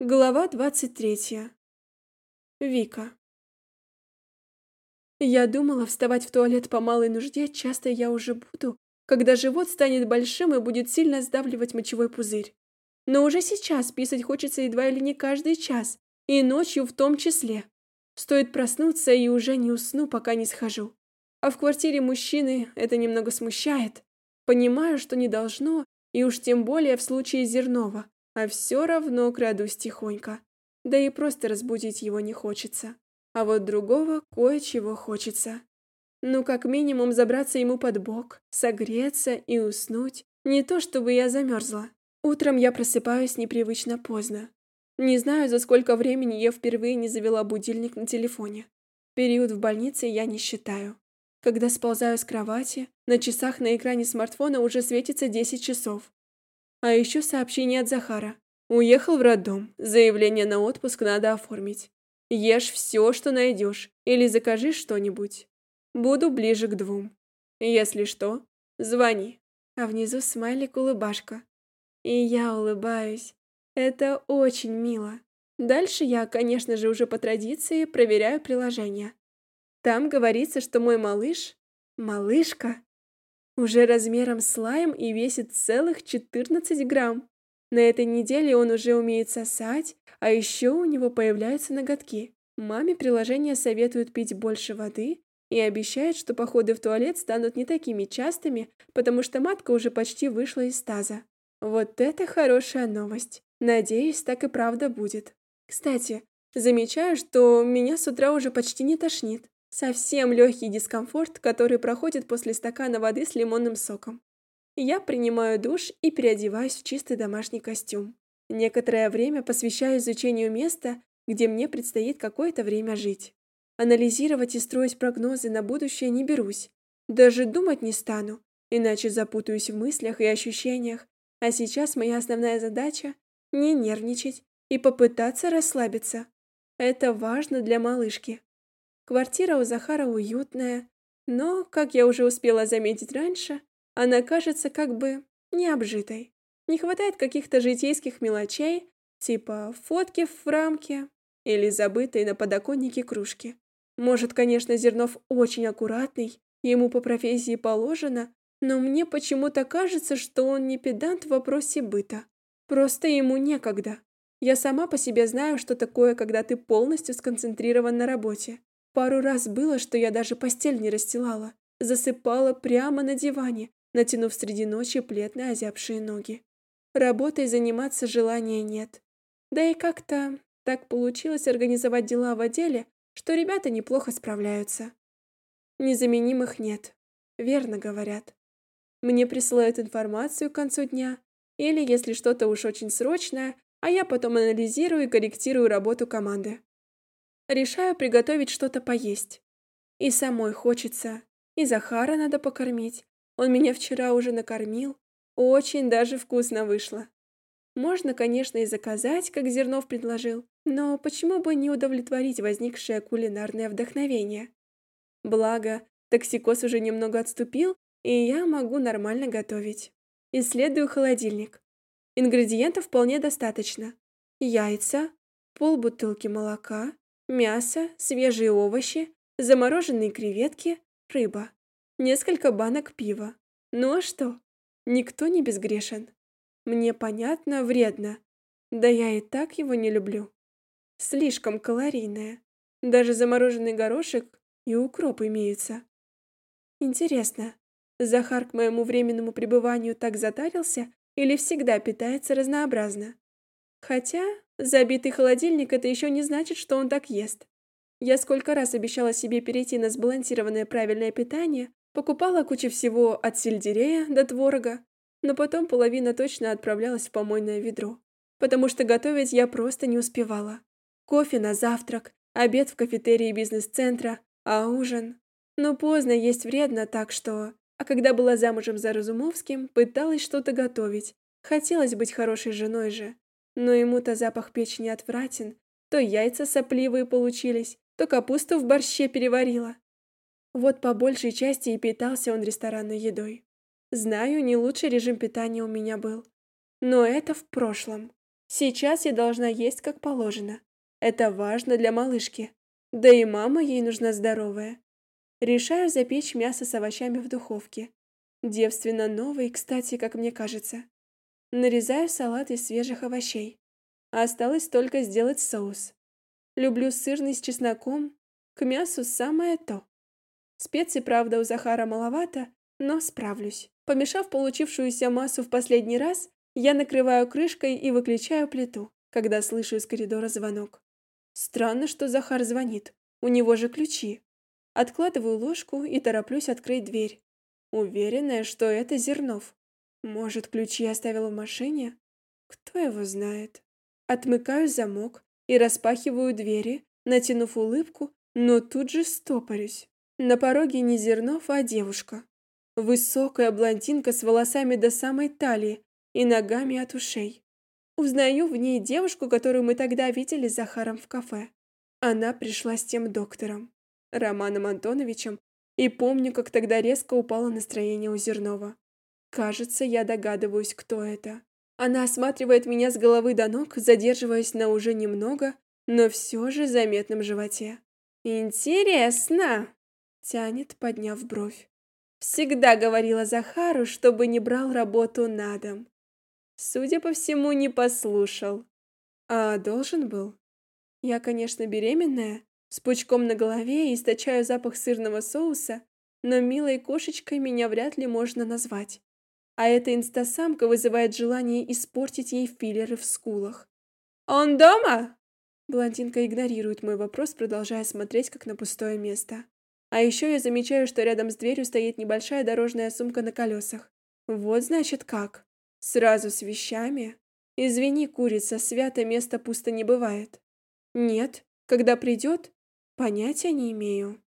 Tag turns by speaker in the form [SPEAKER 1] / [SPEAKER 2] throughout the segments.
[SPEAKER 1] Глава двадцать третья. Вика. Я думала, вставать в туалет по малой нужде часто я уже буду, когда живот станет большим и будет сильно сдавливать мочевой пузырь. Но уже сейчас писать хочется едва ли не каждый час, и ночью в том числе. Стоит проснуться и уже не усну, пока не схожу. А в квартире мужчины это немного смущает. Понимаю, что не должно, и уж тем более в случае Зернова а все равно крадусь тихонько. Да и просто разбудить его не хочется. А вот другого кое-чего хочется. Ну, как минимум, забраться ему под бок, согреться и уснуть. Не то, чтобы я замерзла. Утром я просыпаюсь непривычно поздно. Не знаю, за сколько времени я впервые не завела будильник на телефоне. Период в больнице я не считаю. Когда сползаю с кровати, на часах на экране смартфона уже светится 10 часов. А еще сообщение от Захара. Уехал в роддом. Заявление на отпуск надо оформить. Ешь все, что найдешь, или закажи что-нибудь. Буду ближе к двум. Если что, звони. А внизу смайлик улыбашка. И я улыбаюсь. Это очень мило. Дальше я, конечно же, уже по традиции проверяю приложение. Там говорится, что мой малыш, малышка, уже размером с лайм и весит целых 14 грамм. На этой неделе он уже умеет сосать, а еще у него появляются ноготки. Маме приложение советует пить больше воды и обещает, что походы в туалет станут не такими частыми, потому что матка уже почти вышла из таза. Вот это хорошая новость. Надеюсь, так и правда будет. Кстати, замечаю, что меня с утра уже почти не тошнит. Совсем легкий дискомфорт, который проходит после стакана воды с лимонным соком. Я принимаю душ и переодеваюсь в чистый домашний костюм. Некоторое время посвящаю изучению места, где мне предстоит какое-то время жить. Анализировать и строить прогнозы на будущее не берусь. Даже думать не стану, иначе запутаюсь в мыслях и ощущениях. А сейчас моя основная задача – не нервничать и попытаться расслабиться. Это важно для малышки. Квартира у Захара уютная, но, как я уже успела заметить раньше, она кажется как бы необжитой. Не хватает каких-то житейских мелочей, типа фотки в рамке или забытой на подоконнике кружки. Может, конечно, Зернов очень аккуратный, ему по профессии положено, но мне почему-то кажется, что он не педант в вопросе быта. Просто ему некогда. Я сама по себе знаю, что такое, когда ты полностью сконцентрирован на работе. Пару раз было, что я даже постель не расстилала, засыпала прямо на диване, натянув среди ночи плед на озябшие ноги. Работой заниматься желания нет. Да и как-то так получилось организовать дела в отделе, что ребята неплохо справляются. Незаменимых нет, верно говорят. Мне присылают информацию к концу дня, или если что-то уж очень срочное, а я потом анализирую и корректирую работу команды. Решаю приготовить что-то поесть. И самой хочется, и Захара надо покормить. Он меня вчера уже накормил. Очень даже вкусно вышло. Можно, конечно, и заказать, как Зернов предложил, но почему бы не удовлетворить возникшее кулинарное вдохновение? Благо, токсикоз уже немного отступил, и я могу нормально готовить. Исследую холодильник. Ингредиентов вполне достаточно. Яйца, полбутылки молока, мясо, свежие овощи, замороженные креветки, рыба, несколько банок пива. Ну а что? Никто не безгрешен. Мне понятно, вредно. Да я и так его не люблю. Слишком калорийное. Даже замороженный горошек и укроп имеются. Интересно, Захар к моему временному пребыванию так затарился или всегда питается разнообразно? Хотя забитый холодильник это еще не значит, что он так ест. Я сколько раз обещала себе перейти на сбалансированное правильное питание, покупала кучу всего от сельдерея до творога, но потом половина точно отправлялась в помойное ведро, потому что готовить я просто не успевала. Кофе на завтрак, обед в кафетерии бизнес-центра, а ужин... Но поздно есть вредно, так что... А когда была замужем за Разумовским, пыталась что-то готовить. Хотелось быть хорошей женой же но ему-то запах печени отвратен. То яйца сопливые получились, то капусту в борще переварила. Вот по большей части и питался он ресторанной едой. Знаю, не лучший режим питания у меня был. Но это в прошлом. Сейчас я должна есть как положено. Это важно для малышки. Да и мама ей нужна здоровая. Решаю запечь мясо с овощами в духовке. Девственно новый, кстати, как мне кажется. Нарезаю салат из свежих овощей. Осталось только сделать соус. Люблю сырный с чесноком. К мясу самое то. Специй, правда, у Захара маловато, но справлюсь. Помешав получившуюся массу в последний раз, я накрываю крышкой и выключаю плиту, когда слышу из коридора звонок. Странно, что Захар звонит. У него же ключи. Откладываю ложку и тороплюсь открыть дверь. Уверенная, что это Зернов. Может, ключи оставил в машине? Кто его знает? Отмыкаю замок и распахиваю двери, натянув улыбку, но тут же стопорюсь. На пороге не Зернов, а девушка. Высокая блондинка с волосами до самой талии и ногами от ушей. Узнаю в ней девушку, которую мы тогда видели с Захаром в кафе. Она пришла с тем доктором. Романом Антоновичем, и помню, как тогда резко упало настроение у Зернова. Кажется, я догадываюсь, кто это. Она осматривает меня с головы до ног, задерживаясь на уже немного, но все же заметном животе. «Интересно!» — тянет, подняв бровь. Всегда говорила Захару, чтобы не брал работу на дом. Судя по всему, не послушал. А должен был. Я, конечно, беременная, с пучком на голове и источаю запах сырного соуса, но милой кошечкой меня вряд ли можно назвать. А эта инстасамка вызывает желание испортить ей филлеры в скулах. «Он дома?» Блондинка игнорирует мой вопрос, продолжая смотреть, как на пустое место. А еще я замечаю, что рядом с дверью стоит небольшая дорожная сумка на колесах. Вот значит как. Сразу с вещами. Извини, курица, свято место пусто не бывает. Нет, когда придет, Понятия не имею.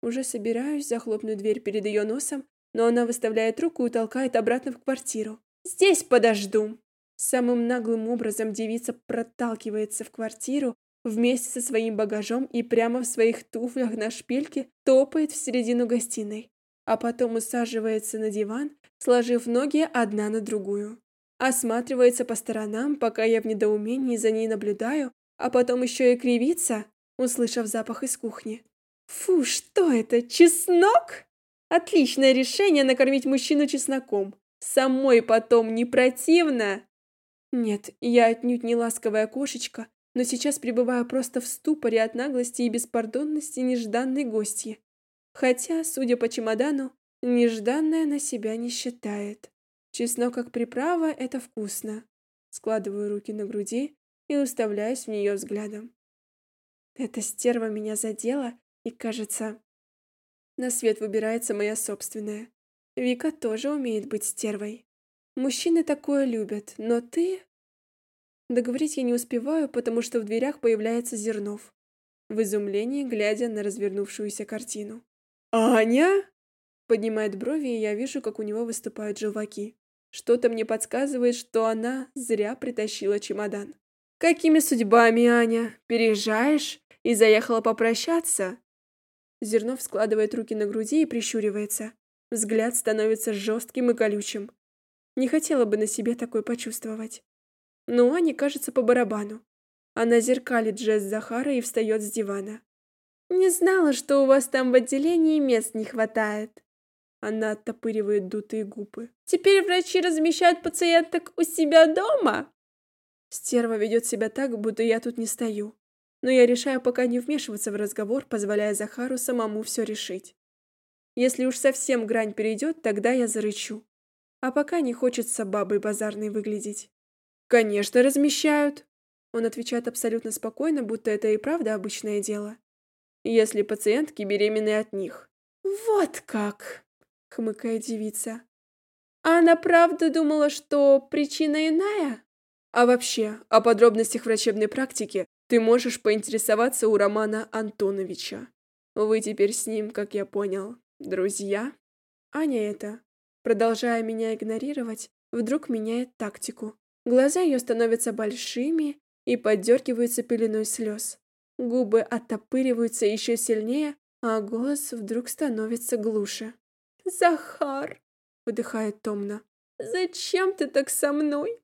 [SPEAKER 1] Уже собираюсь захлопнуть дверь перед ее носом, но она выставляет руку и толкает обратно в квартиру. «Здесь подожду!» Самым наглым образом девица проталкивается в квартиру вместе со своим багажом и прямо в своих туфлях на шпильке топает в середину гостиной, а потом усаживается на диван, сложив ноги одна на другую. Осматривается по сторонам, пока я в недоумении за ней наблюдаю, а потом еще и кривится, услышав запах из кухни. Фу, что это? Чеснок? Отличное решение накормить мужчину чесноком. Самой потом не противно. Нет, я отнюдь не ласковая кошечка, но сейчас пребываю просто в ступоре от наглости и беспардонности нежданной гостьи. Хотя, судя по чемодану, нежданная на себя не считает. Чеснок как приправа – это вкусно. Складываю руки на груди и уставляюсь в нее взглядом. Эта стерва меня задела, и, кажется, на свет выбирается моя собственная. Вика тоже умеет быть стервой. Мужчины такое любят, но ты... Договорить я не успеваю, потому что в дверях появляется Зернов, в изумлении глядя на развернувшуюся картину. «Аня?» Поднимает брови, и я вижу, как у него выступают желваки. Что-то мне подсказывает, что она зря притащила чемодан. «Какими судьбами, Аня? Переезжаешь? и заехала попрощаться. Зернов складывает руки на груди и прищуривается. Взгляд становится жестким и колючим. Не хотела бы на себе такое почувствовать. Но Ане кажется по барабану. Она зеркалит жест Захара и встает с дивана. «Не знала, что у вас там в отделении мест не хватает». Она оттопыривает дутые губы. «Теперь врачи размещают пациенток у себя дома?» Стерва ведет себя так, будто я тут не стою но я решаю пока не вмешиваться в разговор, позволяя Захару самому все решить. Если уж совсем грань перейдет, тогда я зарычу. А пока не хочется бабой базарной выглядеть. Конечно, размещают. Он отвечает абсолютно спокойно, будто это и правда обычное дело. Если пациентки беременны от них. Вот как, хмыкает девица. А она правда думала, что причина иная? А вообще, о подробностях врачебной практики ты можешь поинтересоваться у Романа Антоновича. Вы теперь с ним, как я понял, друзья? Аня это, продолжая меня игнорировать, вдруг меняет тактику. Глаза ее становятся большими и поддергиваются пеленой слез. Губы оттопыриваются еще сильнее, а голос вдруг становится глуше. «Захар!» — выдыхает томно. Зачем ты так со мной?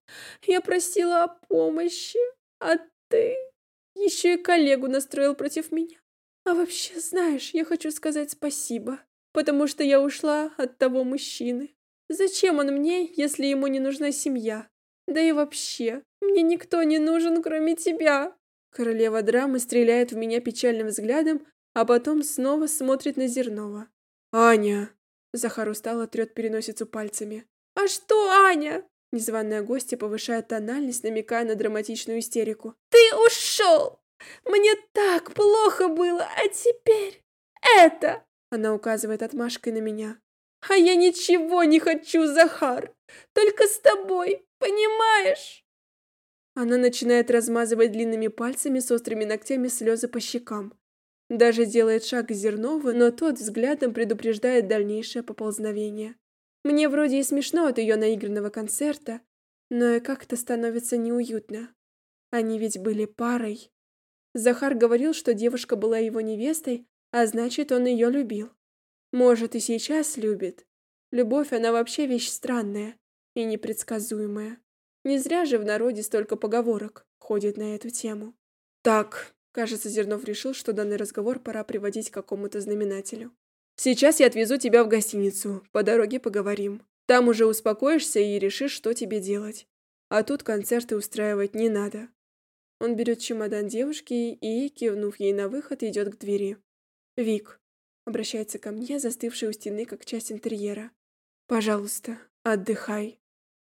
[SPEAKER 1] Я просила о помощи, а ты еще и коллегу настроил против меня. А вообще, знаешь, я хочу сказать спасибо, потому что я ушла от того мужчины. Зачем он мне, если ему не нужна семья? Да и вообще, мне никто не нужен, кроме тебя. Королева драмы стреляет в меня печальным взглядом, а потом снова смотрит на Зернова. Аня. Захар устало трет переносицу пальцами. А что, Аня? Незваная гостья повышает тональность, намекая на драматичную истерику. Ты ушел! Мне так плохо было, а теперь это... Она указывает отмашкой на меня. А я ничего не хочу, Захар. Только с тобой, понимаешь? Она начинает размазывать длинными пальцами с острыми ногтями слезы по щекам. Даже делает шаг к Зернову, но тот взглядом предупреждает дальнейшее поползновение. Мне вроде и смешно от ее наигранного концерта, но и как-то становится неуютно. Они ведь были парой. Захар говорил, что девушка была его невестой, а значит, он ее любил. Может, и сейчас любит. Любовь, она вообще вещь странная и непредсказуемая. Не зря же в народе столько поговорок ходит на эту тему. Так, кажется, Зернов решил, что данный разговор пора приводить к какому-то знаменателю. Сейчас я отвезу тебя в гостиницу. По дороге поговорим. Там уже успокоишься и решишь, что тебе делать. А тут концерты устраивать не надо. Он берет чемодан девушки и, кивнув ей на выход, идет к двери. Вик обращается ко мне, застывший у стены как часть интерьера. Пожалуйста, отдыхай.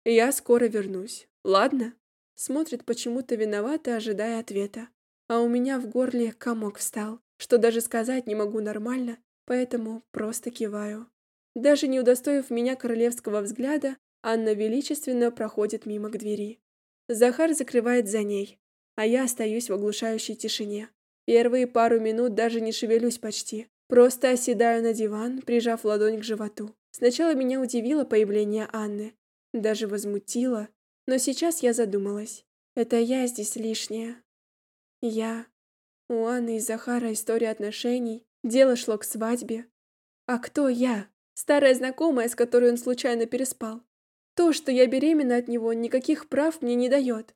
[SPEAKER 1] Я скоро вернусь. Ладно? Смотрит почему-то виновато, ожидая ответа. А у меня в горле комок встал, что даже сказать не могу нормально, поэтому просто киваю. Даже не удостоив меня королевского взгляда, Анна величественно проходит мимо к двери. Захар закрывает за ней, а я остаюсь в оглушающей тишине. Первые пару минут даже не шевелюсь почти. Просто оседаю на диван, прижав ладонь к животу. Сначала меня удивило появление Анны, даже возмутило, но сейчас я задумалась. Это я здесь лишняя. Я. У Анны и Захара история отношений, дело шло к свадьбе. А кто я? Старая знакомая, с которой он случайно переспал. То, что я беременна от него, никаких прав мне не дает.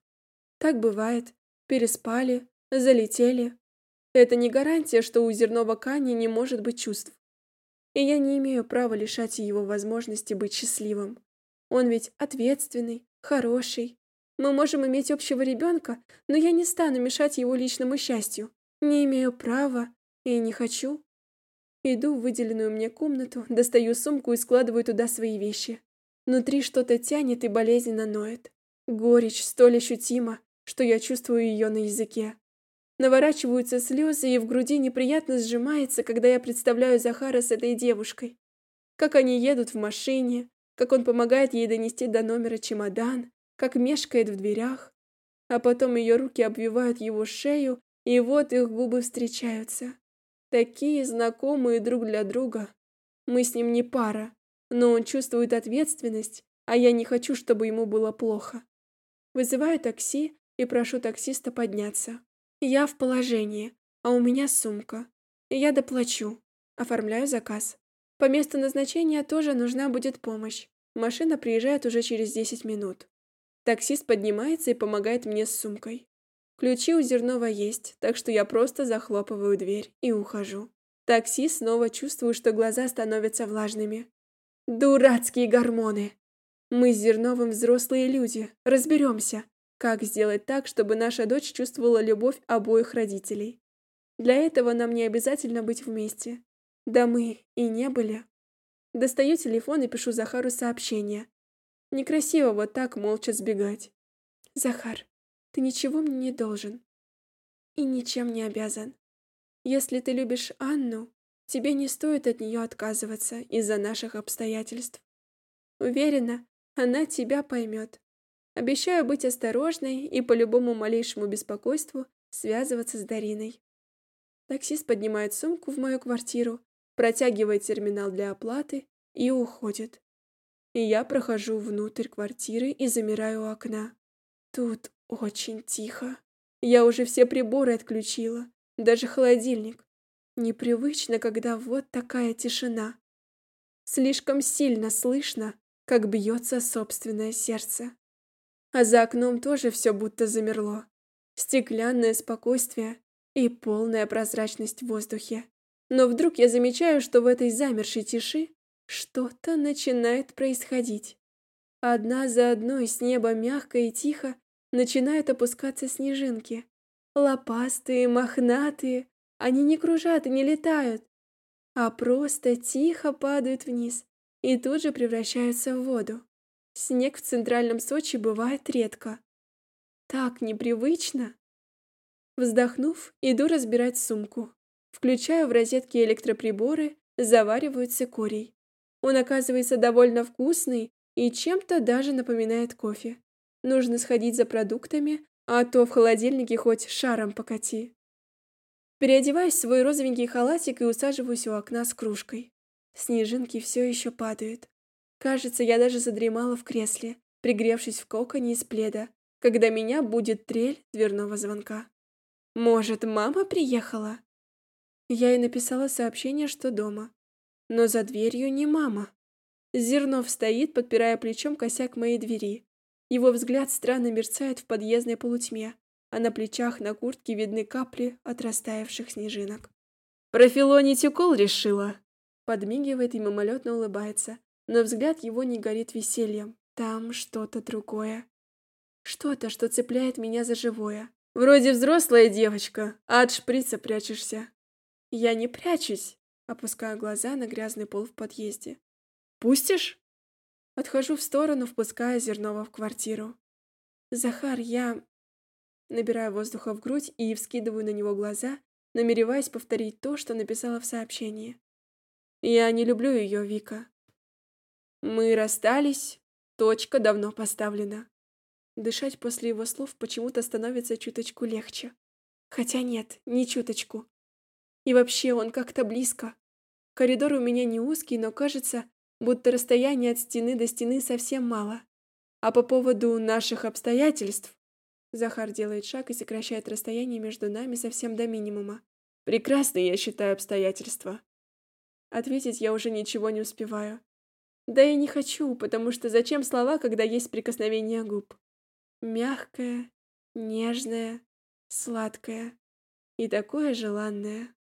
[SPEAKER 1] Так бывает. Переспали, залетели. Это не гарантия, что у зерного Кани не может быть чувств. И я не имею права лишать его возможности быть счастливым. Он ведь ответственный, хороший. Мы можем иметь общего ребенка, но я не стану мешать его личному счастью. Не имею права и не хочу. Иду в выделенную мне комнату, достаю сумку и складываю туда свои вещи. Внутри что-то тянет и болезненно ноет. Горечь столь ощутима, что я чувствую ее на языке. Наворачиваются слезы, и в груди неприятно сжимается, когда я представляю Захара с этой девушкой. Как они едут в машине, как он помогает ей донести до номера чемодан, как мешкает в дверях. А потом ее руки обвивают его шею, и вот их губы встречаются. Такие знакомые друг для друга. Мы с ним не пара, но он чувствует ответственность, а я не хочу, чтобы ему было плохо. Вызываю такси и прошу таксиста подняться. Я в положении, а у меня сумка. Я доплачу. Оформляю заказ. По месту назначения тоже нужна будет помощь. Машина приезжает уже через 10 минут. Таксист поднимается и помогает мне с сумкой. Ключи у Зернова есть, так что я просто захлопываю дверь и ухожу. Такси снова чувствую, что глаза становятся влажными. Дурацкие гормоны! Мы с Зерновым взрослые люди, разберемся, как сделать так, чтобы наша дочь чувствовала любовь обоих родителей. Для этого нам не обязательно быть вместе. Да мы и не были. Достаю телефон и пишу Захару сообщение. Некрасиво вот так молча сбегать. Захар, ты ничего мне не должен. И ничем не обязан. Если ты любишь Анну, тебе не стоит от нее отказываться из-за наших обстоятельств. Уверена, она тебя поймет. Обещаю быть осторожной и по любому малейшему беспокойству связываться с Дариной. Таксист поднимает сумку в мою квартиру протягивает терминал для оплаты и уходит. И я прохожу внутрь квартиры и замираю у окна. Тут очень тихо. Я уже все приборы отключила, даже холодильник. Непривычно, когда вот такая тишина. Слишком сильно слышно, как бьется собственное сердце. А за окном тоже все будто замерло. Стеклянное спокойствие и полная прозрачность в воздухе. Но вдруг я замечаю, что в этой замершей тиши что-то начинает происходить. Одна за одной с неба мягко и тихо начинают опускаться снежинки. Лопастые, мохнатые, они не кружат и не летают, а просто тихо падают вниз и тут же превращаются в воду. Снег в центральном Сочи бывает редко. Так непривычно. Вздохнув, иду разбирать сумку. Включаю в розетки электроприборы, завариваю цикорий. Он оказывается довольно вкусный и чем-то даже напоминает кофе. Нужно сходить за продуктами, а то в холодильнике хоть шаром покати. Переодеваюсь в свой розовенький халатик и усаживаюсь у окна с кружкой. Снежинки все еще падают. Кажется, я даже задремала в кресле, пригревшись в коконе из пледа, когда меня будет трель дверного звонка. Может, мама приехала? Я и написала сообщение, что дома. Но за дверью не мама. Зернов стоит, подпирая плечом косяк моей двери. Его взгляд странно мерцает в подъездной полутьме, а на плечах на куртке видны капли от растаявших снежинок. «Профилонить укол решила?» Подмигивает и мимолетно улыбается, но взгляд его не горит весельем. Там что-то другое. Что-то, что цепляет меня за живое. Вроде взрослая девочка, а от шприца прячешься. Я не прячусь, опускаю глаза на грязный пол в подъезде. Пустишь? Отхожу в сторону, впуская Зернова в квартиру. Захар, я... Набираю воздуха в грудь и вскидываю на него глаза, намереваясь повторить то, что написала в сообщении. Я не люблю ее, Вика. Мы расстались, точка давно поставлена. Дышать после его слов почему-то становится чуточку легче. Хотя нет, не чуточку. И вообще он как-то близко. Коридор у меня не узкий, но кажется, будто расстояние от стены до стены совсем мало. А по поводу наших обстоятельств... Захар делает шаг и сокращает расстояние между нами совсем до минимума. Прекрасные, я считаю, обстоятельства. Ответить я уже ничего не успеваю. Да и не хочу, потому что зачем слова, когда есть прикосновение губ? Мягкое, нежное, сладкое и такое желанное.